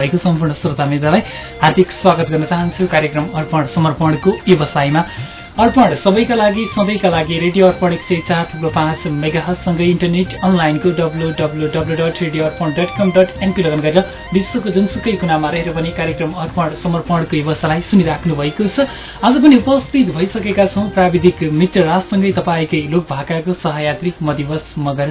भएको सम्पूर्ण श्रोता मित्रलाई हार्दिक स्वागत गर्न चाहन्छु। कार्यक्रम अर्पण समर्पणको व्यवसायमा अर्पण सबैका लागि सधैँका लागि रेडियो अर्पण एक सय चार थुप्रो पाँच मेगासँगै इन्टरनेट अनलाइनको W W W dot radio Arpan dot com dot NP login गरेर विश्वको जुनसुकै कुनामा रहेर पनि कार्यक्रम अर्पण समर्पणको व्यवसायलाई सुनिराख्नु भएको छ। आज पनि उपस्थित भइसकेका छौँ प्राविधिक मित्र राजसँगै तपाईँकै लोक भाकाको सहयात्री म मगर।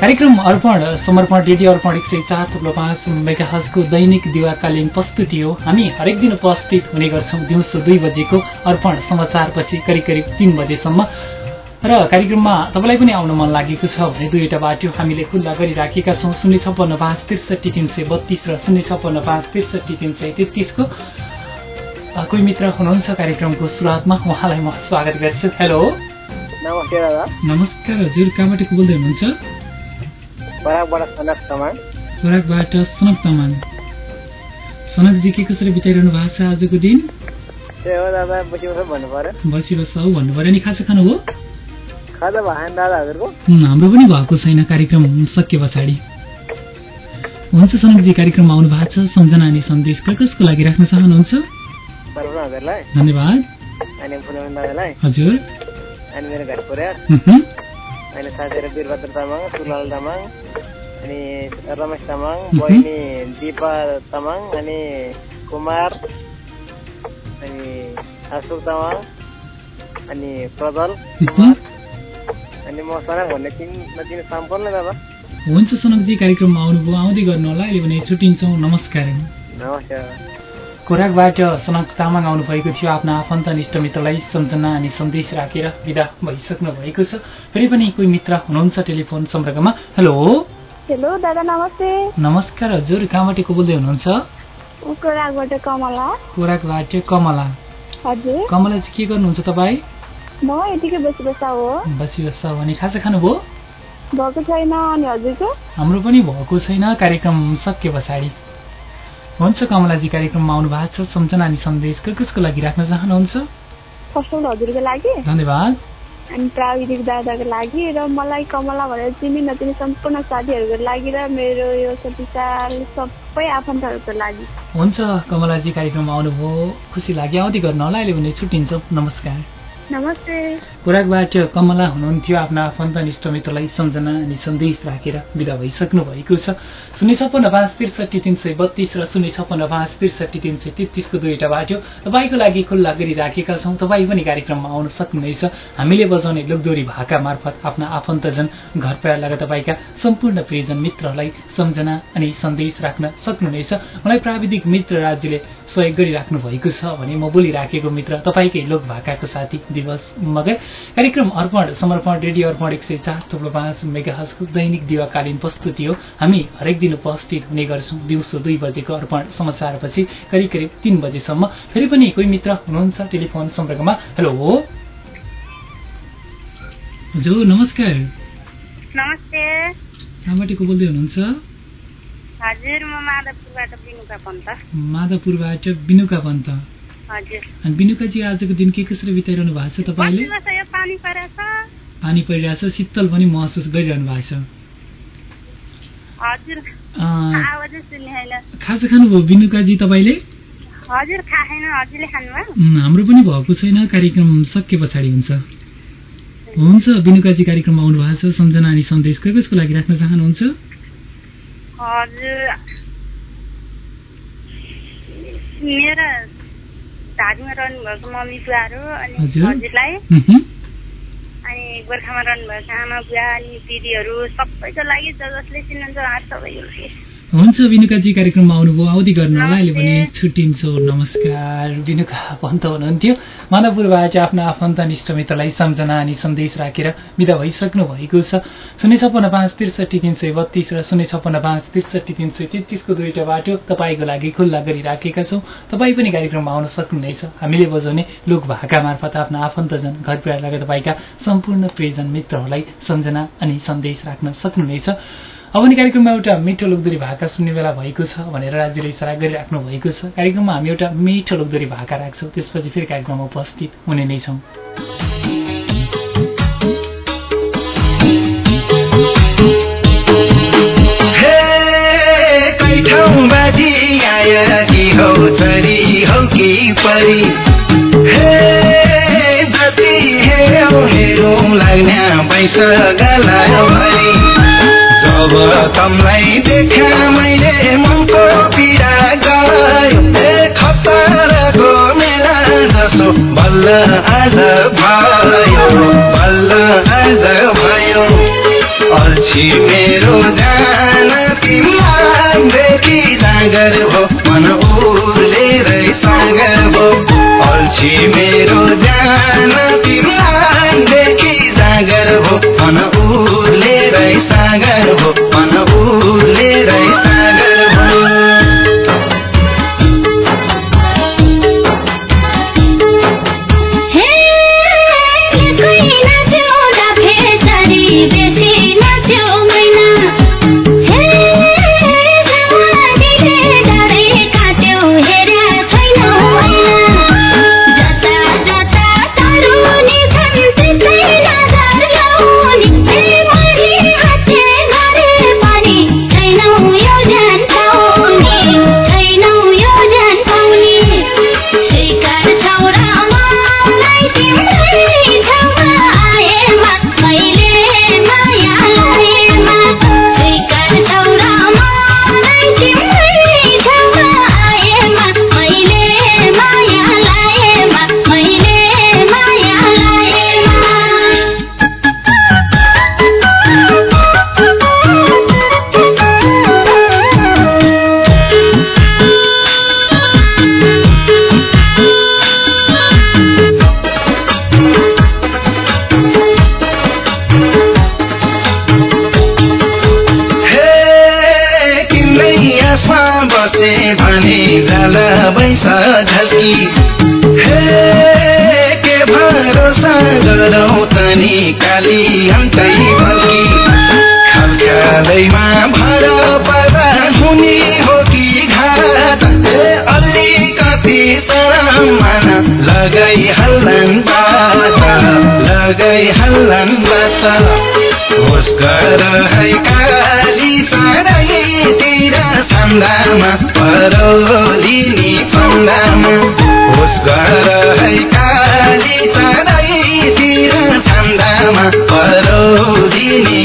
कार्यक्रम अर्पण समर्पण रेडियो अर्पण एक सय चार थुप्रो पाँच मेगाहजको दैनिक दिवाकालीन प्रस्तुति हो। हामी हरेक दिन उपस्थित हुने गर्छौँ। दिउँसो दुई बजेको अर्पण समाचारपछि करिब करिब तीन बजेसम्म। र कार्यक्रममा तपाईँलाई पनि आउन मन लागेको छ भने दुईवटा बाटो हामीले खुल्ला गरिराखेका छौँ। शून्य छप्पन्न पाँच त्रिसठी तिन सय बत्तीस र शून्य छप्पन्न पाँच त्रिसठी तिन सय तेत्तिसको। कोही मित्र हुनुहुन्छ कार्यक्रमको सुरुवातमा? उहाँलाई म स्वागत गर्छु। हेलो। नमस्कार हजुर। कहाँबाट बोल्दै हुनुहुन्छ? खोराकबाट सनक तामाङ सनकजी के कसरी बिताइरहनु भएको छ आजको दिन? बसी बस भन्नु पर्यो हौ भन्नु नि खाजा खानु हो? हाम्रो पनि भएको छैन कार्यक्रम सके पछाडि। हुन्छ सनकजी कार्यक्रममा आउनु भएको छ सम्झना अनि सन्देश कसको लागि राख्न चाहनुहुन्छ? धन्यवाद। हजुर। अनि साथीहरू वीरभद्र तामाङ सुलाल तामाङ अनि रमेश तामाङ. बहिनी दिपा तामाङ अनि कुमार अनि अशोक तामाङ अनि प्रदल उहुँ। अनि म सनक भन्ने चिन नचिने सम्पूर्ण दादा हुन्छ सनकजी कार्यक्रममा आउनुभयो आउँदै गर्नु होला अहिले भने छुट्टिन्छौँ। नमस्कार। नमस्ते दादा खोराकबाट सनक तामाङ आउनुभएको थियो। आफ्ना आफन्त निष्ठ मित्रलाई सम्झना अनि सन्देश राखेर विदा भइसक्नु भएको छ। फेरि पनि कोही मित्र हुनुहुन्छ टेलिफोन सम्पर्कमा? हेलो? हेलो दादा नमस्ते। नमस्कार हजुर। कहाँबाट को बोल्दै हुनुहुन्छ कमला। खोराकबाट कमला। चाहिँ के गर्नुहुन्छ तपाईँ? म यतिकै बसी बसा हो। बसी बस्छ भने खाजा खानुभयो? भएको छैन अनि हजुरको। हाम्रो पनि भएको छैन। कार्यक्रम सके पछाडि। हुन्छ कमलाजी कार्यक्रममा आउनु भएको छ। सम्झना अनि सन्देश कसको लागि राख्न चाहनुहुन्छ? हजुरको लागि। धन्यवाद। अनि प्राविधिक दादाको लागि र मलाई कमला भनेर चिनी नचिनी सम्पूर्ण साथीहरूको लागि र मेरो यो सतिसाल सबै आफन्तहरूको लागि। हुन्छ कमलाजी कार्यक्रममा आउनुभयो। खुसी लाग्यो। आउँदै गर्नु होला अहिले भने छुट्टिन्छौँ। नमस्कार। नमस्ते। खोराकबाट कमला हुनुहुन्थ्यो आफ्ना आफन्त निष्ठ मित्रलाई सम्झना अनि सन्देश राखेर विदा भइसक्नु भएको छ। शून्य छप्पन्न पाँच त्रिसठी तिन सय बत्तीस र शून्य छप्पन्न पाँच त्रिसठी तिन सय तेत्तिसको दुईवटा बाटो तपाईँको लागि खुल्ला गरिराखेका छौँ। तपाईँ पनि कार्यक्रममा आउन सक्नुहुनेछ। हामीले बजाउने लोकदोरी भाका मार्फत आफ्ना आफन्तजन घर लगायत तपाईँका सम्पूर्ण प्रियजन मित्रहरूलाई सम्झना अनि सन्देश राख्न सक्नुहुनेछ। मलाई प्राविधिक मित्र राज्यले सहयोग गरिराख्नु भएको छ भने म बोलिराखेको मित्र तपाईँकै लोक भाकाको साथी दिवस मगर कार्यक्रम अर्पण समर्पण रेडियो अर्पण एक सय चार थुप्रो पाँच मेगाहजको दैनिक दिवाकालीन प्रस्तुति हो। हामी हरेक दिन उपस्थित हुने गर्छौँ। दिउँसो दुई बजेको अर्पण समाचारपछि करिब करिब तीन बजेसम्म। फेरि पनि कोही मित्र हुनुहुन्छ टेलिफोन सम्पर्कमा? हेलो। हजुर नमस्कार। नमस्ते। कहाँबाट को बोल्दै हुनुहुन्छ? हजुर म माधवपुरबाट बिनुका पन्त। माधवपुरबाट बिनुका पन्त। अनि बिनुकाजी आजको दिन के कसरी बिताइरहनु भएको छ तपाईँले? पानी परिरहेछ शीतल पनि महसुस गरिरहनु भएको छ। खाजा खानुभयो बिनुकाजी तपाईँले? हाम्रो पनि भएको छैन कार्यक्रम सके पछाडि हुन्छ। हुन्छ बिनुकाजी कार्यक्रममा आउनु भएको छ सम्झना अनि सन्देश के कसको लागि राख्न चाहनुहुन्छ? हजुर। मेरो धादिङमा रहनुभएको मम्मी बुवाहरू अनि हजुर। हजुरलाई। अनि गोर्खामा रहनुभएको आमा बुवा अनि दिदीहरू सबैको लागि जसले चिन्नुहुन्छ उहाँहरू सबैको लागि। हुन्छ बिनुकाजी कार्यक्रममा आउनुभयो। आउँदै गर्नु होला। अहिले भने नमस्ते। छुट्टिन्छौँ। नमस्कार। बिनुका पन्त हुनुहुन्थ्यो। मानवपुरबाट आफ्नो आफन्त निष्ठ मित्रलाई सम्झना अनि सन्देश राखेर विदा भइसक्नु भएको छ। शून्य छप्पन्न पाँच त्रिसठी तिन सय बत्तीस र शून्य छप्पन्न पाँच त्रिसठी तिन सय तेत्तिसको दुईवटा बाटो तपाईँको लागि खुल्ला गरिराखेका छौँ। तपाईँ पनि कार्यक्रममा आउन सक्नुहुनेछ। हामीले बजाउने लोक भाका मार्फत आफ्ना आफन्तजन घर लगायत तपाईँका सम्पूर्ण प्रियजन मित्रहरूलाई सम्झना अनि सन्देश राख्न सक्नुहुनेछ। अब आउने कार्यक्रममा एउटा मिठो लोकदोरी भाका सुन्ने बेला भएको छ भनेर राज्यले इसारा गरिराख्नु भएको छ। कार्यक्रममा हामी एउटा मिठो लोकदोरी भाका राख्छौँ। त्यसपछि फेरि कार्यक्रममा उपस्थित हुने नै छौँ। लाग्ने पैसा तमलाई देखा मैले मनको पीडा खतराको मेला जसो बल्ल आज भयो बल्ल आज भयो। अल्छी मेरो जान तिमीलाई देखि जागर भो मन उर्लेरै सागर भो अल्छी मेरो जान तिमीलाई देखि जागर भो मन उर्लेरै सागर भो मन उर्लेरै सागर जाला बैसा ढल्की हे के भरोसा गरौ तनी काली अन्तै बल्की खालखालैमा भर पर्दा हुने हो कि घात ए अलिकति सामान लगाइ हल्लन लगाइ हल्लन बात होस गर है काली चाँडैतिर छन्दामा परोलिनी फन्दामा होस गर है काली चाँडैतिर छन्दामा परोलिनी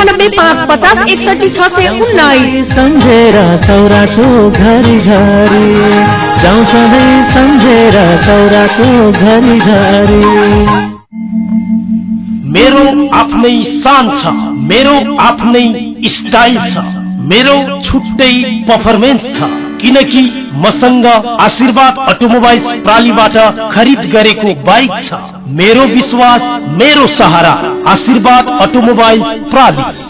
पाँच पचास एकसठी छ सय उन्नाइस। सम्झेर सौरा चोक घरि घरि जाउँ सधैँ सम्झेर सौरा चोक घरि घरि मेरो आफ्नै शान छ मेरो आफ्नै स्टाइल छ मेरो छुट्टै पर्फर्मेन्स छ। किनकि मसँग आशीर्वाद अटोमोबाइल्स प्रालीबाट खरिद गरेको बाइक छ। मेरो विश्वास मेरो सहारा आशीर्वाद अटोमोबाइल्स प्राली।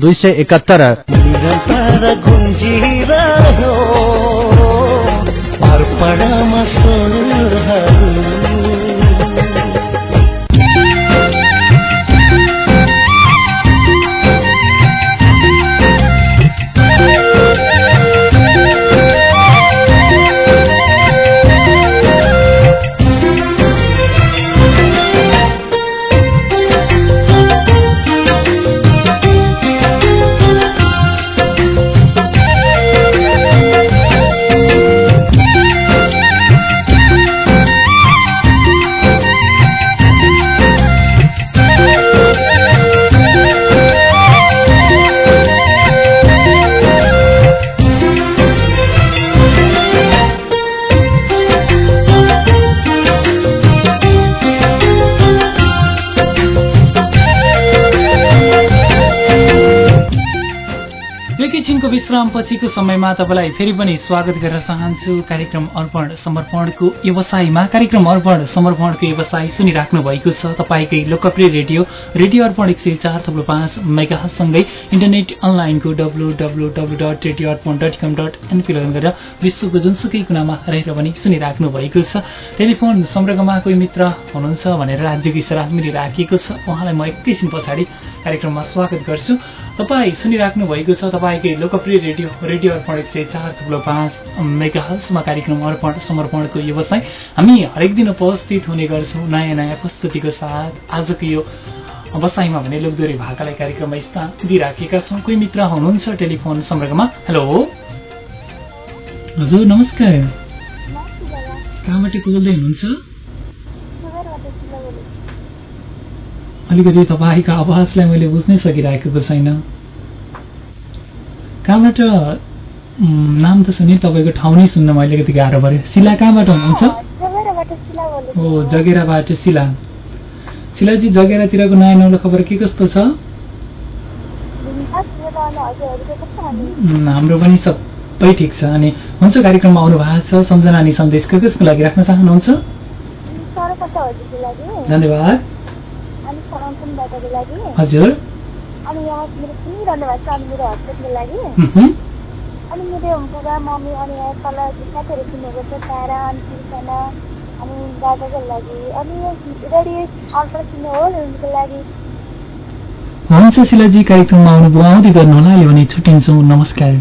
दुई सय एकात्तर एकैछिनको विश्राम पछिको समयमा तपाईँलाई फेरि पनि स्वागत गर्न चाहन्छु। कार्यक्रम अर्पण समर्पणको व्यवसायमा। कार्यक्रम अर्पण समर्पणको व्यवसाय सुनिराख्नु भएको छ। तपाईँकै लोकप्रिय रेडियो रेडियो अर्पण एक सय चार थप्लो पाँच मेगासँगै इन्टरनेट अनलाइनको W W W dot radio Arpan dot com dot NP log on गरेर विश्वको जुनसुकै कुनामा रहेर पनि सुनिराख्नु भएको छ। टेलिफोन सम्पर्कमा कोही मित्र हुनुहुन्छ भनेर राज्यको इसारा मिलिराखिएको छ। उहाँलाई म एकैछिन पछाडि कार्यक्रममा स्वागत गर्छु। तपाईँ सुनिराख्नु भएको छ। तपाईँकै लोकप्रिय रेडियो रेडियो अर्पण एक सय चार थुप्रो पाँच मेगा हल्समा कार्यक्रम अर्पण समर्पणको व्यवसाय। हामी हरेक दिन उपस्थित हुने गर्छौँ नयाँ नयाँ प्रस्तुतिको साथ। आजको यो बसाइमा भने लोकदोरी भाकालाई कार्यक्रममा स्थान दिइराखेका छौँ। कोही मित्र हुनुहुन्छ टेलिफोन सम्पर्कमा? हेलो? हजुर नमस्कार। कहाँबाट बोल्दै हुनुहुन्छ? अलिकति तपाईँको आवाजलाई मैले बुझ्नै सकिरहेको छैन। कहाँबाट नाम त सुने तपाईँको ठाउँ नै सुन्न मैले अलिकति गाह्रो पऱ्यो। शिला कहाँबाट हुनुहुन्छ? हो जगेराबाट शिला शिलाजी जगेरातिरको नयाँ नौलो खबर के कस्तो छ? हाम्रो पनि सबै ठिक छ। अनि हुन्छ कार्यक्रममा आउनु भएको छ। सम्झना अनि सन्देश के कसको लागि राख्न चाहनुहुन्छ? धन्यवाद। हजुर। अनि यहाँ मेरो सुनिरहनु भएको छ अनि मेरो हस्बेन्डको लागि। अनि मेरो बुबा मम्मी अनि यहाँ तल साथीहरू सुनेको छ तारा अनि सिर्सना अनि दादाको लागि। अनि रेडियो अर्पण सुन्नु हो उनको लागि। हुन्छ शिलाजी कार्यक्रममा आउनुभयो। आउँदै गर्नुहोला अहिले भने छुट्टिन्छौँ। नमस्कार।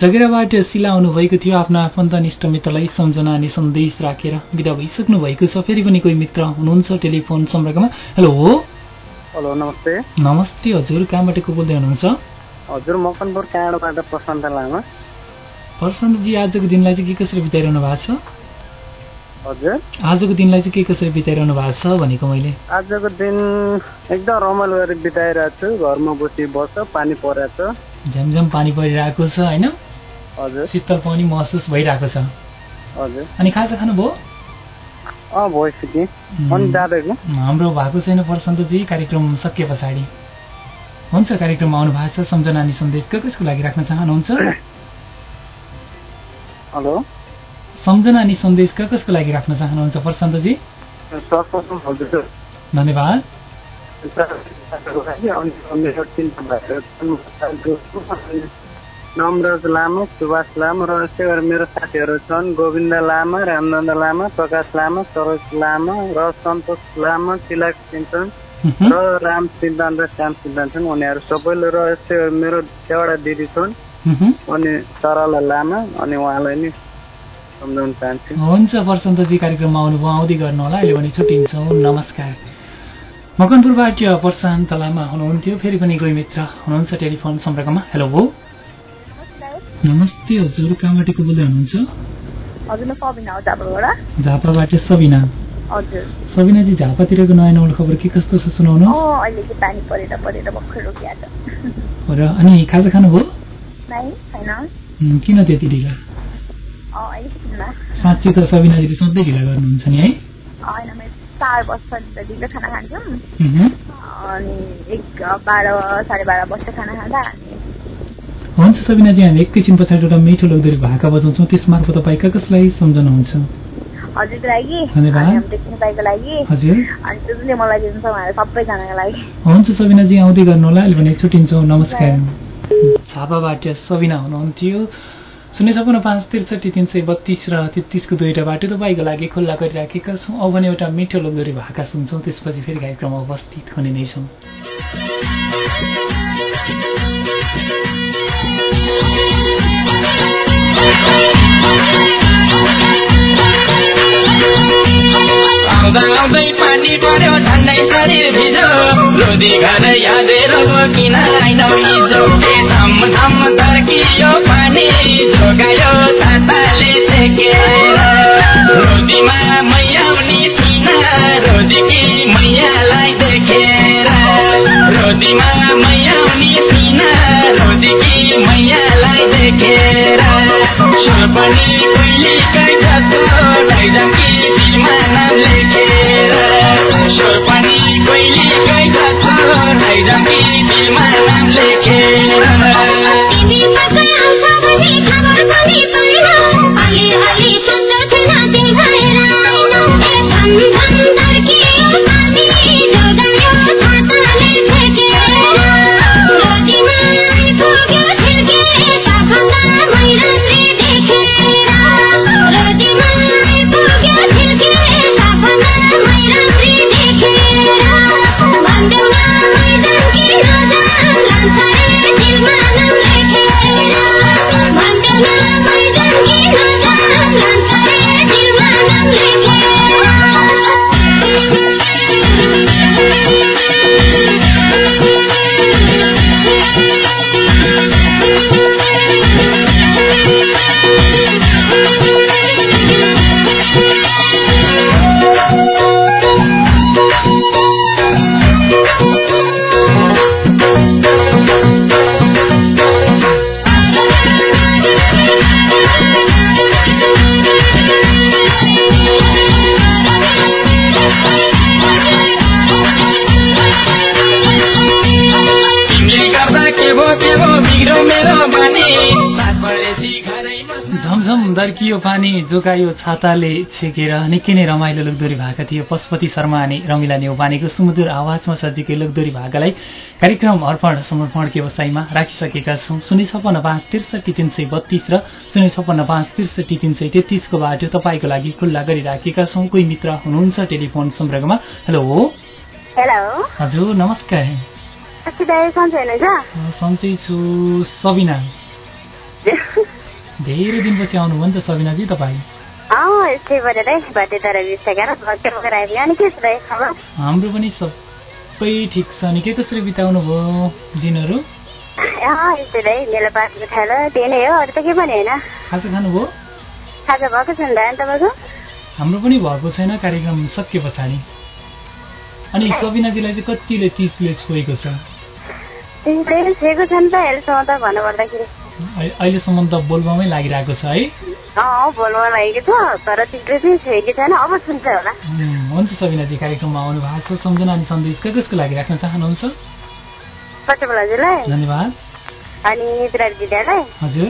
जगेराबाट शिला आउनुभएको थियो। आफ्नो आफन्त निष्ठ मित्रलाई सम्झना अनि सन्देश राखेर विदा भइसक्नु भएको छ। फेरि पनि कोही मित्र हुनुहुन्छ टेलिफोन सम्पर्कमा। हेलो। हेलो नमस्ते। नमस्ते हजुर कहाँबाट को बोल्दै हुनुहुन्छ? हजुर मकनपुर काँडबाट प्रशान्त लामा। प्रशान्तजी आजको दिनलाई चाहिँ के कसरी बिताइरहनु भएको छ? हजुर। आजको दिनलाई चाहिँ के कसरी बिताइरहनु भएको छ भनेको मैले? आजको दिन एकदम रमाइलो गरेर बिताइरहेको छु। घरमा बसी बस्छ पानी परेको छ। झ्यामझ्याम पानी परिरहेको छ होइन? हजुर। शीतल पनि महसुस भइरहेको छ। हजुर। अनि खाजा खानुभयो? हाम्रो भएको छैन प्रशान्तजी कार्यक्रम सकिए पछाडि। हुन्छ कार्यक्रममा आउनु भएको छ सम्झना अनि सन्देश। के कसको लागि राख्न चाहनुहुन्छ? हेलो? सम्झना अनि सन्देश कसको लागि राख्न चाहनुहुन्छ प्रशान्तजी? धन्यवाद। नमराज लामा सुभाष लामा र यस्तै गरेर मेरो साथीहरू छन्। गोविन्द लामा रामनन्द लामा प्रकाश लामा सरोज लामा र सन्तोष लामा तिलक सिन्चन र राम सिद्धान्त र श्याम सिद्धान्त छन्। उनीहरू सबैले र यस्तै गरेर मेरो एउटा दिदी छन्। अनि सरला लामा अनि उहाँलाई नि सम्झाउन चाहन्छु। हुन्छ प्रशान्तजी कार्यक्रममा आउनुभयो। आउँदै गर्नु होला। अहिले भने छुट्टिन्छौँ। नमस्कार। मकनपुरबाट प्रशान्त लामा हुनुहुन्थ्यो। फेरि पनि कोही मित्र हुनुहुन्छ टेलिफोन सम्पर्कमा। हेलो। नमस्ते हजुर कहाँबाट को बोल्दै हुनुहुन्छ? झापाबाट। सबिना। सबिनाजी झापातिरको नयाँ नौलो खबर के कस्तो छ रोकिहाल्छ र अनि खाजा खानुभयो किन त्यति ढिला? साँच्चै त सबिनाजीले सधैँ ढिला गर्नुहुन्छ नि है। चार ढिलो खाना खान्छौँ। अनि एक बाह्र साढे बाह्र वर्ष खाना खाँदा अनि हुन्छ सबिनाजी हामी एकैछिन पछाडि एउटा मिठो लोकदोरी भाका बजाउँछौँ। त्यसमार्फत तपाईँ कहाँ कसलाई सम्झनुहुन्छ? हजुरको लागि हुन्छ सबिनाजी आउँदै गर्नु होला अहिले भने छुट्टिन्छौँ। नमस्कार। छापाबाट सबिना हुनुहुन्थ्यो। शून्य छपन्न पाँच त्रिसठी तिन सय बत्तिस र तेत्तिसको दुईवटा बाटो तपाईँको लागि खुल्ला गरिराखेका छौँ। अब भने एउटा मिठो लोकदोरी भाका सुन्छौँ। त्यसपछि फेरि कार्यक्रममा उपस्थित हुने नै छौँ। आउँदा पानी पर्यो झन्डै शरीर भिजो। रोदी घर यादेर किन आइनौ हिजो ए धम धम तर्कियो पानी जोगायो छाताले छेकेर रोदीमा मैयाउनी थिन रोदीकी मैयालाई देखेर। रोदीमा मैयालाई देखेर सुर पनि तर्कियो पानी जोगायो छाताले छेकेर निकै नै रमाइलो लोकदोरी भाका थियो। पशुपति शर्मा अनि रमिला नेउपानेको सुमधुर आवाजमा सजिएको लोकदोरी भाकालाई कार्यक्रम अर्पण समर्पण व्यवसायमा राखिसकेका छौँ। शून्य छपन्न पाँच त्रिसठी तिन सय बत्तीस र शून्य छपन्न पाँच त्रिसठी तिन सय तेत्तिसको बाटो तपाईँको लागि खुल्ला गरिराखेका छौँ। कोही मित्र हुनुहुन्छ टेलिफोन सम्पर्कमा? हेलो। हेलो। हजुर नमस्कार। सन्चै छु सबिना। धेरै दिनपछि आउनुभयो नि त सबिनाजी तपाईँ? हाम्रो पनि सबै ठिक छ नि। के कसरी बिताउनु भयो। दिनहरू खाजा खानुभयो? हाम्रो पनि भएको छैन। कार्यक्रम सकिए पछाडि। अनि सबिनाजीलाई चाहिँ कतिले तिसले छोएको छ? अहिलेसम्म त बोलबामै लागिरहेको छ है? बोल्नु लागेको छ तर छैन अब छुन्छ होला। हुन्छ सबिनाजी कार्यक्रममा आउनु भएको छ सम्झना अनि सन्देश कसको लागि राख्न चाहनुहुन्छ? धन्यवाद। अनि विराट विद्यालाई हजुर।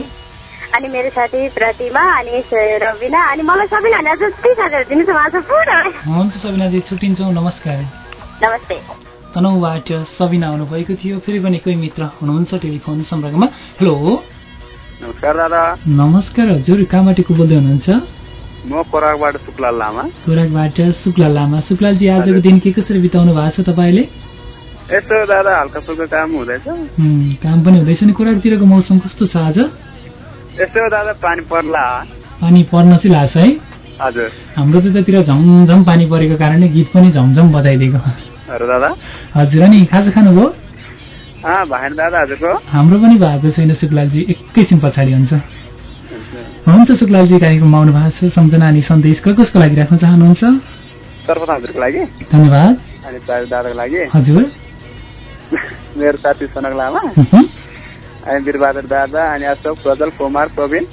अनि मेरो साथी प्रतिमा अनि रविना अनि मलाई सबैले भने जति साथीहरू दिनुहोस् न उहाँ पुरा हुन्छ सबिनाजी छुट्टिन्छौँ नमस्कार। नमस्ते। तनहुबाट सबिना आउनुभएको थियो फेरि पनि कोही मित्र हुनुहुन्छ टेलिफोन सम्पर्कमा। हेलो। नमस्कार दादा। नमस्कार हजुर। कहाँबाट को बोल्दै हुनुहुन्छ? म परागबाट शुक्लाल लामा। खोराकबाट शुक्ला लामा। शुक्लालजी आजको दिन के कसरी बिताउनु भएको छ तपाईँले? यसो दादा हल्का फुल्का काम हुँदैछ। काम पनि हुँदैछ नि। खोराकतिरको मौसम कस्तो छ आज? यसो दादा पानी पर्ला। पानी पर्न चाहिँ लाग्छ है। हजुर। हाम्रो त्यतातिर झमझम पानी परेको कारणले गीत पनि झमझम बजाइदिएको। दादा। हजुर अनि खाजा खानुभयो? हाम्रो पनि भएको छैन शुक्लालजी। एकैछिन पछाडि हुन्छ। हुन्छ शुक्लालजी कार्यक्रममा आउनु भएको छ सम्झना अनि सन्देश। कसको लागि राख्न चाहनुहुन्छ? धन्यवाद। अनि चार दादाको लागि। हजुर। मेरो साथी सोनक लामा। अनि वीरबहादुर दादा अनि अशोक प्रजल कुमार प्रवीण।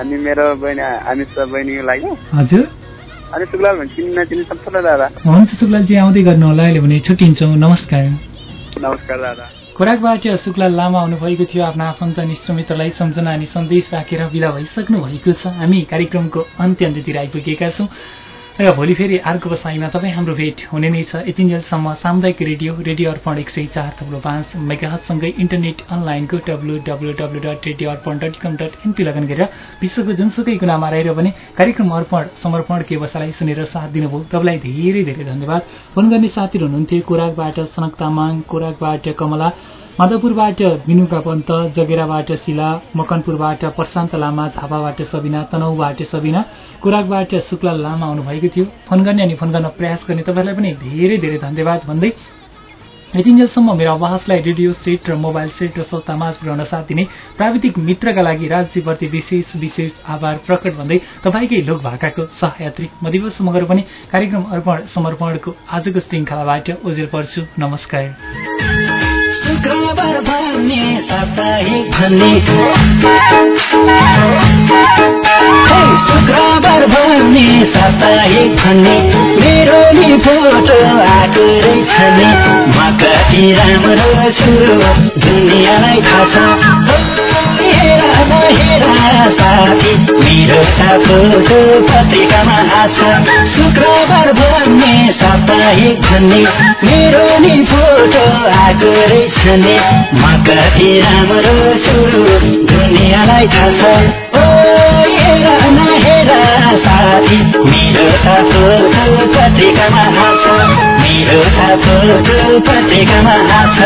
अनि मेरो बहिनी अमित बहिनीको लागि। हजुर। अनि शुक्लाल भने चिन्ने नचिन्ने सम्पूर्ण दादा। हुन्छ शुक्लालजी आउँदै गर्नु होला अहिले भने छुट्टिन्छौँ नमस्कार। नमस्कार दादा। खोराकबाट शुक्ला लामा आउनुभएको थियो आफ्ना आफन्त निष्ठमित्रलाई सम्झना अनि सन्देश राखेर विदा भइसक्नु भएको छ। हामी कार्यक्रमको अन्त्य अन्त्यतिर आइपुगेका छौँ। र भोलि फेरि अर्को बसाइमा तपाईँ हाम्रो भेट हुने नै छ। यतिन्जेलसम्म सामुदायिक रेडियो रेडियो अर्पण एक सय चार थप्लो पाँच मेगासँगै इन्टरनेट अनलाइनको W W W dot radio Arpan dot com dot NP log on गरेर विश्वको जुनसुकै कुनामा रहेर पनि कार्यक्रम अर्पण समर्पण व्यवसायलाई सुनेर साथ दिनुभयो। तपाईँलाई धेरै धेरै धन्यवाद। फोन गर्ने साथीहरू हुनुहुन्थ्यो। कोराकबाट सनक तामाङ कोराकबाट कमला माधवपुरबाट बिनुका पन्त जगेराबाट शिला मकनपुरबाट प्रशान्त लामा झापाबाट सबिना तनहुबाट सबिना कुराकबाट शुक्ला लामा आउनुभएको थियो। फोन गर्ने अनि फोन गर्न प्रयास गर्ने तपाईँलाई पनि धेरै धेरै धन्यवाद भन्दै यतिन्जेलसम्म मेरो आवाजलाई रेडियो सेट र मोबाइल सेट र सत्तामाझ पुर्याउन साथ दिने प्राविधिक मित्रका लागि राज्यप्रति विशेष विशेष आभार प्रकट भन्दै तपाईँकै लोक भाकाको सहयात्री म दिवस मगर पनि कार्यक्रम अर्पण समर्पणको आजको श्रृङ्खलाबाट ओजेल पर्छु। नमस्कार। शुक्रबार भन्ने साप्ताहिक भन्ने? शुक्रबार भन्ने साप्ताहिक भन्ने? मेरो नि फोटो आएको रहेछ नि म कति राम्रो छु। दुनियाँलाई थाहा छ। साथी मेरो फोटो पत्रिकामा आछ शुक्रबार भन्ने साप्ताहिक भन्ने मेरो नि फोटो आएको रहेछ नि म कति राम्रो छु दुनियाँलाई थाहा छ ओ हेर साथी मेरो फोटो पत्रिकामा आछ मेरो फोटो पत्रिकामा आछ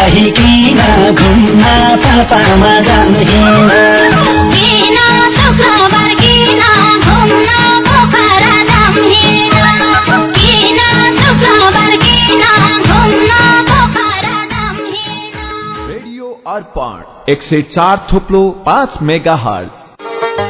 सताही किन घुम्न पापामा जान्दिन। किन शुक्रबार किन घुम्न पोखरा जाम्हिन किन शुक्रबार किन घुम्न पोखरा रेडियो अर्पण एक सय चार थोप्लो पाँच मेगा हट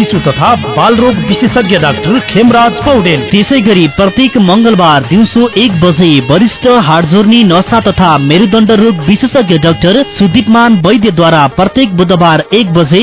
शिशु तथा बाल रोग विशेषज्ञ डाक्टर खेमराज पौडेल। त्यसै गरी प्रत्येक मंगलबार दिउँसो एक बजे वरिष्ठ हाडजोर्नी नशा तथा मेरुदण्ड रोग विशेषज्ञ डाक्टर सुदीपमान वैद्यद्वारा प्रत्येक बुधबार एक बजे